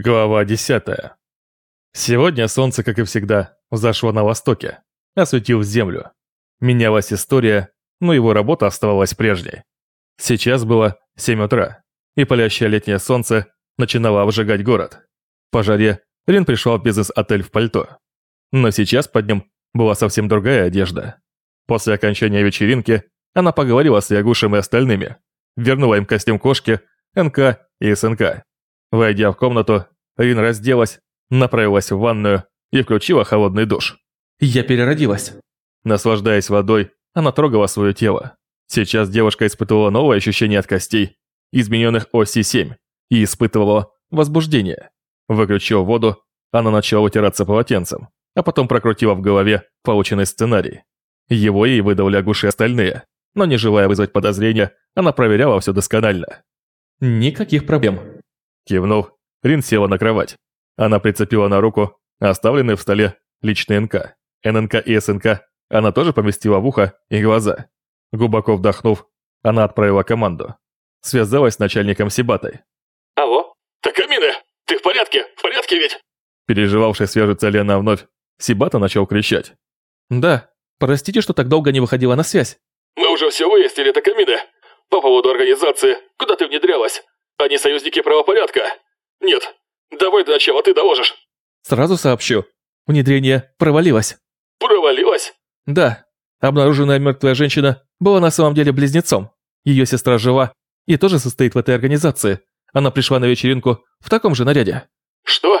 Глава 10. Сегодня солнце, как и всегда, взошло на востоке, осветил землю. Менялась история, но его работа оставалась прежней. Сейчас было 7 утра, и палящее летнее солнце начинало обжигать город. По жаре Рин пришел в бизнес-отель в пальто. Но сейчас под ним была совсем другая одежда. После окончания вечеринки она поговорила с Ягушем и остальными, вернула им костюм кошки, НК и СНК Войдя в комнату, Рин разделась, направилась в ванную и включила холодный душ. «Я переродилась». Наслаждаясь водой, она трогала свое тело. Сейчас девушка испытывала новое ощущение от костей, измененных оси 7, и испытывала возбуждение. Выключив воду, она начала утираться полотенцем, а потом прокрутила в голове полученный сценарий. Его ей выдали Агуши остальные, но не желая вызвать подозрения, она проверяла все досконально. «Никаких проблем», Кивнув, Рин села на кровать. Она прицепила на руку оставленный в столе личный НК. ННК и СНК она тоже поместила в ухо и глаза. Глубоко вдохнув, она отправила команду. Связалась с начальником Сибатой. «Алло? Такамина, ты в порядке? В порядке ведь?» Переживавший, свяжется ли она вновь, Сибата начал кричать. «Да, простите, что так долго не выходила на связь». «Мы уже все выяснили, Такамина. По поводу организации, куда ты внедрялась? Они союзники правопорядка. Нет, давай для начала ты доложишь. Сразу сообщу. Внедрение провалилось. Провалилось? Да. Обнаруженная мертвая женщина была на самом деле близнецом. Ее сестра жива и тоже состоит в этой организации. Она пришла на вечеринку в таком же наряде. Что?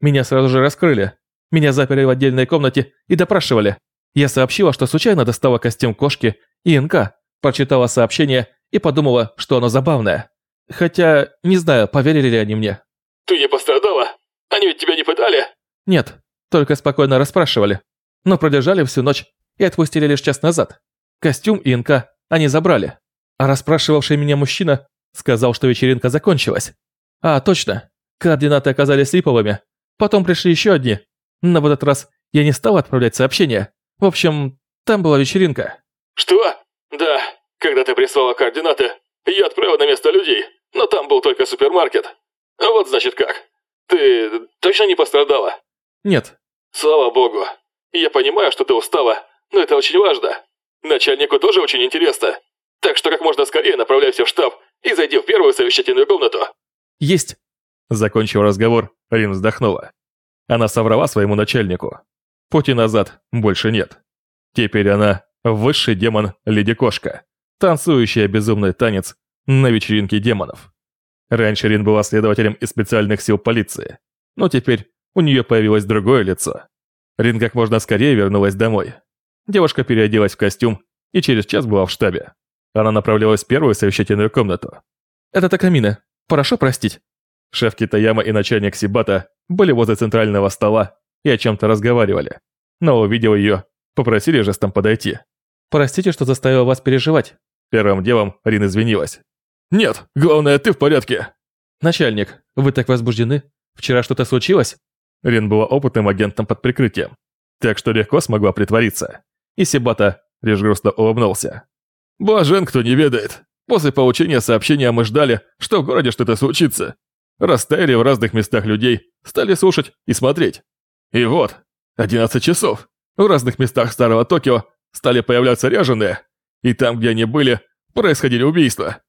Меня сразу же раскрыли. Меня заперли в отдельной комнате и допрашивали. Я сообщила, что случайно достала костюм кошки и НК, прочитала сообщение и подумала, что оно забавное. Хотя, не знаю, поверили ли они мне. Ты не пострадала? Они ведь тебя не пытали? Нет, только спокойно расспрашивали. Но продержали всю ночь и отпустили лишь час назад. Костюм и НК они забрали. А расспрашивавший меня мужчина сказал, что вечеринка закончилась. А, точно. Координаты оказались липовыми. Потом пришли еще одни. Но в этот раз я не стал отправлять сообщения. В общем, там была вечеринка. Что? Да, когда ты прислала координаты, я отправил на место людей но там был только супермаркет. А вот значит как. Ты точно не пострадала? Нет. Слава богу. Я понимаю, что ты устала, но это очень важно. Начальнику тоже очень интересно. Так что как можно скорее направляйся в штаб и зайди в первую совещательную комнату. Есть. Закончив разговор, Рин вздохнула. Она соврала своему начальнику. Пути назад больше нет. Теперь она высший демон Леди Кошка, танцующая безумный танец на вечеринке демонов. Раньше Рин была следователем из специальных сил полиции, но теперь у нее появилось другое лицо. Рин как можно скорее вернулась домой. Девушка переоделась в костюм и через час была в штабе. Она направлялась в первую совещательную комнату. «Это Такамина. Прошу простить». Шеф Китаяма и начальник Сибата были возле центрального стола и о чем-то разговаривали. Но увидел ее, попросили жестом подойти. «Простите, что заставил вас переживать». Первым делом Рин извинилась. «Нет, главное, ты в порядке!» «Начальник, вы так возбуждены? Вчера что-то случилось?» Рин была опытным агентом под прикрытием, так что легко смогла притвориться. И Сибата лишь грустно улыбнулся. «Блажен, кто не ведает. После получения сообщения мы ждали, что в городе что-то случится. Растаяли в разных местах людей, стали слушать и смотреть. И вот, 11 часов. В разных местах старого Токио стали появляться ряженые, и там, где они были, происходили убийства.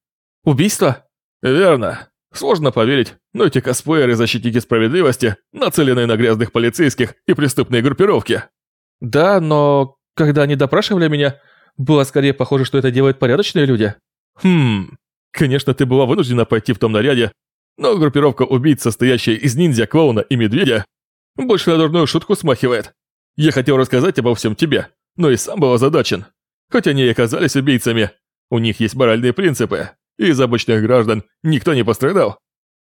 Убийство? Верно. Сложно поверить, но эти косплееры защитники справедливости, нацеленные на грязных полицейских и преступные группировки. Да, но когда они допрашивали меня, было скорее похоже, что это делают порядочные люди. Хм, конечно, ты была вынуждена пойти в том наряде, но группировка убийц, состоящая из ниндзя, клоуна и медведя, больше на дурную шутку смахивает. Я хотел рассказать обо всем тебе, но и сам был озадачен. Хоть они и оказались убийцами, у них есть моральные принципы, из обычных граждан никто не пострадал.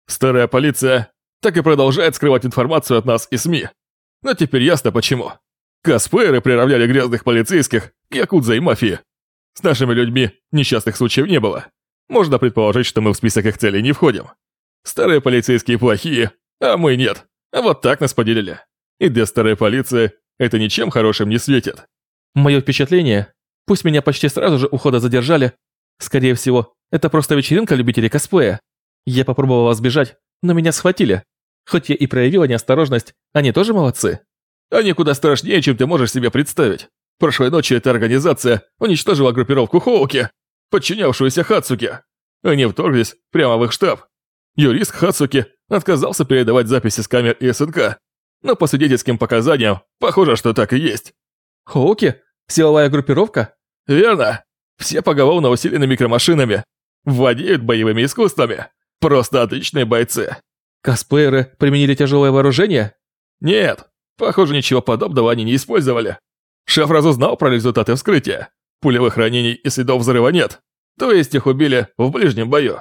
Старая полиция так и продолжает скрывать информацию от нас и СМИ. Но теперь ясно почему. Косплееры приравняли грязных полицейских к якудзе и мафии. С нашими людьми несчастных случаев не было. Можно предположить, что мы в список их целей не входим. Старые полицейские плохие, а мы нет. Вот так нас поделили. И для старой полиции это ничем хорошим не светит. Мое впечатление, пусть меня почти сразу же ухода задержали, скорее всего, это просто вечеринка любителей косплея. Я попробовала сбежать, но меня схватили. Хоть я и проявила неосторожность, они тоже молодцы. Они куда страшнее, чем ты можешь себе представить. Прошлой ночью эта организация уничтожила группировку Хоуки, подчинявшуюся Хацуке. Они вторглись прямо в их штаб. Юрист Хацуки отказался передавать записи с камер и СНК, но по свидетельским показаниям, похоже, что так и есть. Хоуки? Силовая группировка? Верно. Все поголовно усилены микромашинами. Владеют боевыми искусствами. Просто отличные бойцы. Косплееры применили тяжелое вооружение? Нет, похоже, ничего подобного они не использовали. Шеф разузнал про результаты вскрытия. Пулевых ранений и следов взрыва нет. То есть их убили в ближнем бою.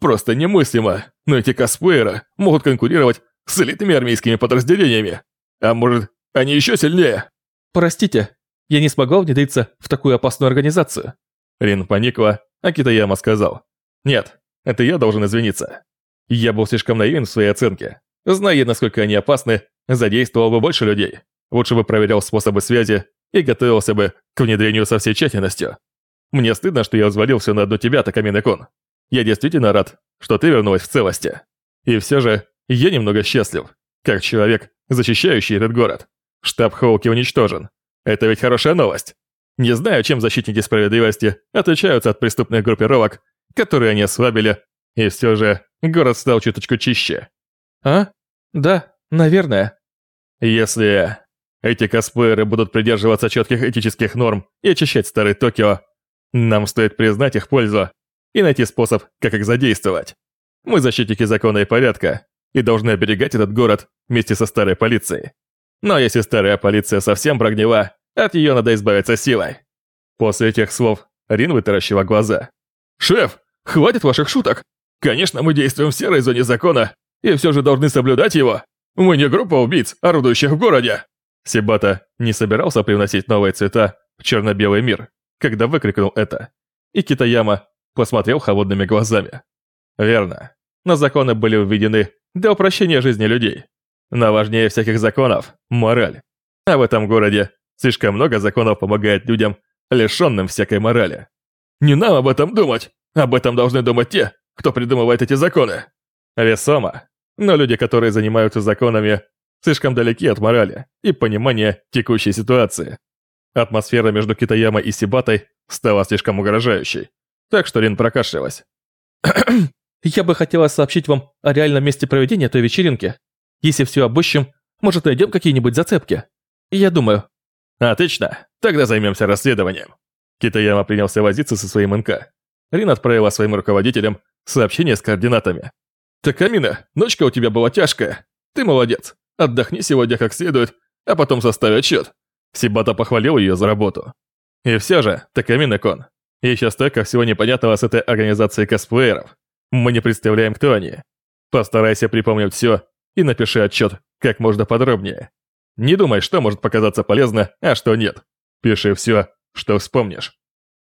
Просто немыслимо, но эти косплееры могут конкурировать с элитными армейскими подразделениями. А может, они еще сильнее? Простите, я не смогла внедриться в такую опасную организацию. Рин поникла, а Китаяма сказал. Нет, это я должен извиниться. Я был слишком наивен в своей оценке. Зная, насколько они опасны, задействовал бы больше людей. Лучше бы проверял способы связи и готовился бы к внедрению со всей тщательностью. Мне стыдно, что я взвалил все на одну тебя, Такаминекон. Я действительно рад, что ты вернулась в целости. И все же, я немного счастлив, как человек, защищающий этот город. Штаб Хоуки уничтожен. Это ведь хорошая новость. Не знаю, чем защитники справедливости отличаются от преступных группировок, которые они ослабили, и все же город стал чуточку чище. А? Да, наверное. Если эти косплееры будут придерживаться четких этических норм и очищать старый Токио, нам стоит признать их пользу и найти способ, как их задействовать. Мы защитники закона и порядка, и должны оберегать этот город вместе со старой полицией. Но если старая полиция совсем прогнила, от ее надо избавиться силой. После этих слов Рин вытаращила глаза. «Шеф, хватит ваших шуток! Конечно, мы действуем в серой зоне закона, и все же должны соблюдать его. Мы не группа убийц, орудующих в городе!» Сибата не собирался привносить новые цвета в черно-белый мир, когда выкрикнул это. И Китаяма посмотрел холодными глазами. Верно. Но законы были введены для упрощения жизни людей. Но важнее всяких законов – мораль. А в этом городе слишком много законов помогает людям, лишенным всякой морали. Не нам об этом думать. Об этом должны думать те, кто придумывает эти законы. Весомо. Но люди, которые занимаются законами, слишком далеки от морали и понимания текущей ситуации. Атмосфера между Китаямой и Сибатой стала слишком угрожающей. Так что Рин прокашлялась. «Я бы хотела сообщить вам о реальном месте проведения той вечеринки. Если все обыщем, может найдем какие-нибудь зацепки. Я думаю». «Отлично, тогда займемся расследованием». Китаяма принялся возиться со своим НК. Рин отправила своим руководителям сообщение с координатами. «Такамина, ночка у тебя была тяжкая. Ты молодец. Отдохни сегодня как следует, а потом составь отчет». Сибата похвалил ее за работу. И все же, Такамина-кон, еще столько всего непонятного с этой организацией косплееров. Мы не представляем, кто они. Постарайся припомнить все и напиши отчет как можно подробнее. Не думай, что может показаться полезно, а что нет. Пиши все, что вспомнишь.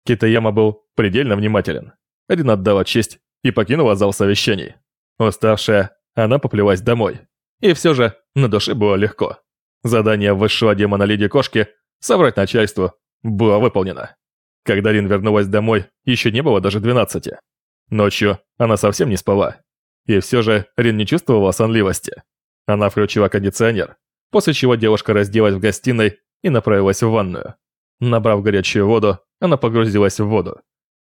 Китаяма был предельно внимателен. Один отдала честь и покинула зал совещаний. Уставшая, она поплелась домой. И все же на душе было легко. Задание высшего демона Леди Кошки соврать начальству было выполнено. Когда Рин вернулась домой, еще не было даже 12. Ночью она совсем не спала. И все же Рин не чувствовала сонливости. Она включила кондиционер, после чего девушка разделась в гостиной и направилась в ванную. Набрав горячую воду, она погрузилась в воду.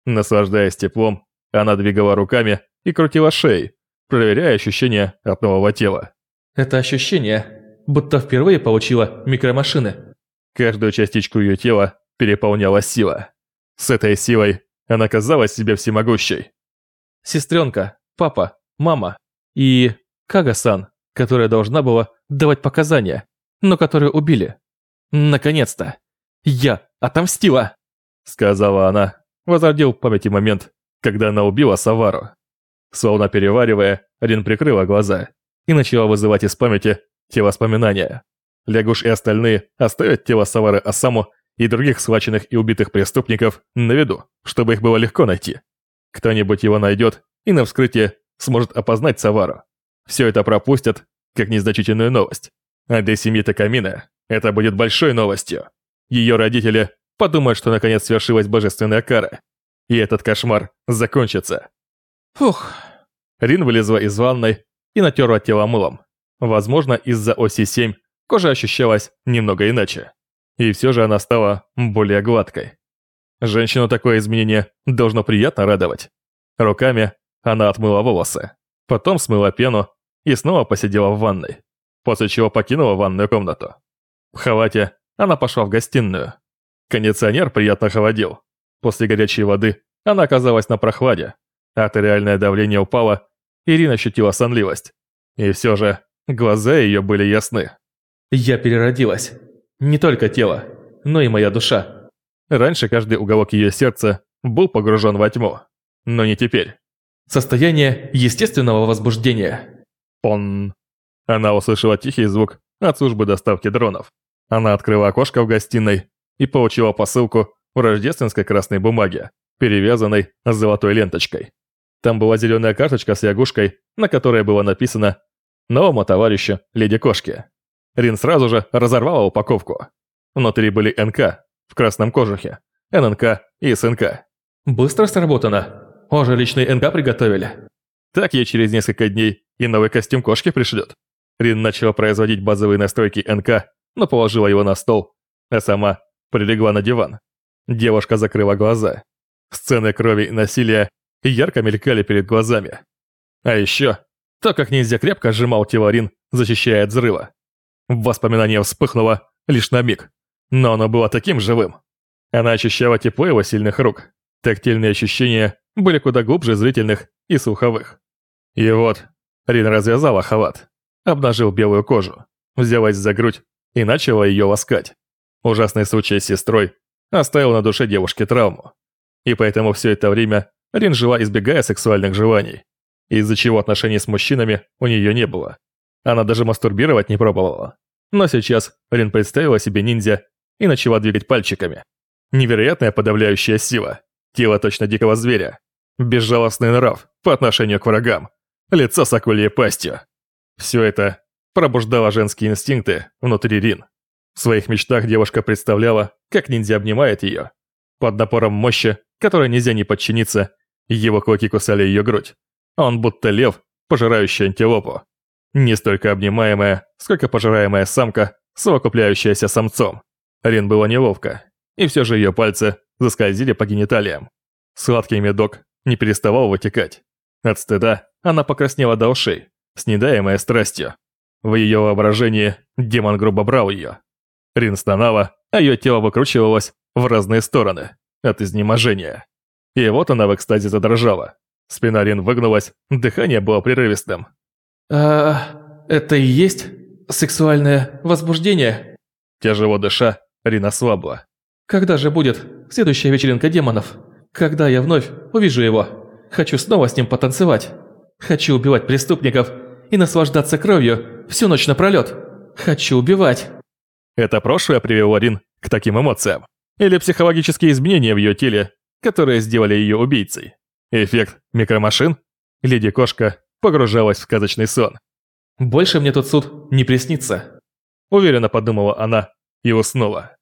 Наслаждаясь теплом, она двигала руками и крутила шеей, проверяя ощущения от нового тела. Это ощущение, будто впервые получила микромашины. Каждую частичку ее тела переполняла сила. С этой силой она казалась себе всемогущей. Сестренка, папа, мама и Кага-сан, которая должна была давать показания, но которую убили. Наконец-то! Я отомстила! Сказала она, возродил в памяти момент, когда она убила Савару. Словно переваривая, Рин прикрыла глаза и начала вызывать из памяти те воспоминания. Лягуш и остальные оставят тело Савары Асаму и других схваченных и убитых преступников на виду, чтобы их было легко найти. Кто-нибудь его найдет и на вскрытие сможет опознать Савару. Все это пропустят, как незначительную новость. А для семьи Такамина это будет большой новостью. Ее родители подумают, что наконец свершилась божественная кара. И этот кошмар закончится. Фух. Рин вылезла из ванной и натерла тело мылом. Возможно, из-за оси 7 кожа ощущалась немного иначе. И все же она стала более гладкой. Женщину такое изменение должно приятно радовать. Руками она отмыла волосы, потом смыла пену и снова посидела в ванной, после чего покинула ванную комнату. В халате она пошла в гостиную. Кондиционер приятно холодил. После горячей воды она оказалась на прохладе. Артериальное давление упало, Ирина ощутила сонливость. И все же глаза ее были ясны. «Я переродилась. Не только тело, но и моя душа». Раньше каждый уголок ее сердца был погружен во тьму, но не теперь. Состояние естественного возбуждения. Пон. Она услышала тихий звук от службы доставки дронов. Она открыла окошко в гостиной и получила посылку в рождественской красной бумаге, перевязанной с золотой ленточкой. Там была зеленая карточка с ягушкой, на которой было написано «Новому товарищу, леди кошки». Рин сразу же разорвала упаковку. Внутри были НК в красном кожухе, ННК и СНК. «Быстро сработано. Уже личный НК приготовили». Так ей через несколько дней и новый костюм кошки пришлет. Рин начала производить базовые настройки НК, но положила его на стол, а сама прилегла на диван. Девушка закрыла глаза. Сцены крови и насилия ярко мелькали перед глазами. А еще то, как нельзя крепко сжимал тело Рин, защищая от взрыва. Воспоминание вспыхнуло лишь на миг, но оно было таким живым. Она ощущала тепло его сильных рук. Тактильные ощущения были куда глубже зрительных и слуховых. И вот, Рин развязала халат, обнажил белую кожу, взялась за грудь и начала ее ласкать. Ужасный случай с сестрой оставил на душе девушки травму. И поэтому все это время Рин жила, избегая сексуальных желаний, из-за чего отношений с мужчинами у нее не было. Она даже мастурбировать не пробовала. Но сейчас Рин представила себе ниндзя и начала двигать пальчиками. Невероятная подавляющая сила. Тело точно дикого зверя. Безжалостный нрав по отношению к врагам. Лицо с акульей пастью. Все это пробуждало женские инстинкты внутри Рин. В своих мечтах девушка представляла, как ниндзя обнимает ее. Под напором мощи, которой нельзя не подчиниться, его клыки кусали ее грудь. Он будто лев, пожирающий антилопу. Не столько обнимаемая, сколько пожираемая самка, совокупляющаяся самцом. Рин было неловко, и все же ее пальцы заскользили по гениталиям. Сладкий медок не переставал вытекать. От стыда она покраснела до ушей, снедаемая страстью. В ее воображении демон грубо брал ее. Рин стонала, а ее тело выкручивалось в разные стороны от изнеможения. И вот она в экстазе задрожала. Спина Рин выгнулась, дыхание было прерывистым. «А это и есть сексуальное возбуждение?» Тяжело дыша, Рин ослабла. «Когда же будет следующая вечеринка демонов? Когда я вновь увижу его? Хочу снова с ним потанцевать. Хочу убивать преступников и наслаждаться кровью всю ночь напролет. Хочу убивать». Это прошлое привело Рин к таким эмоциям. Или психологические изменения в ее теле, которые сделали ее убийцей. Эффект микромашин? Леди-кошка погружалась в сказочный сон. «Больше мне тот суд не приснится», уверенно подумала она и уснула.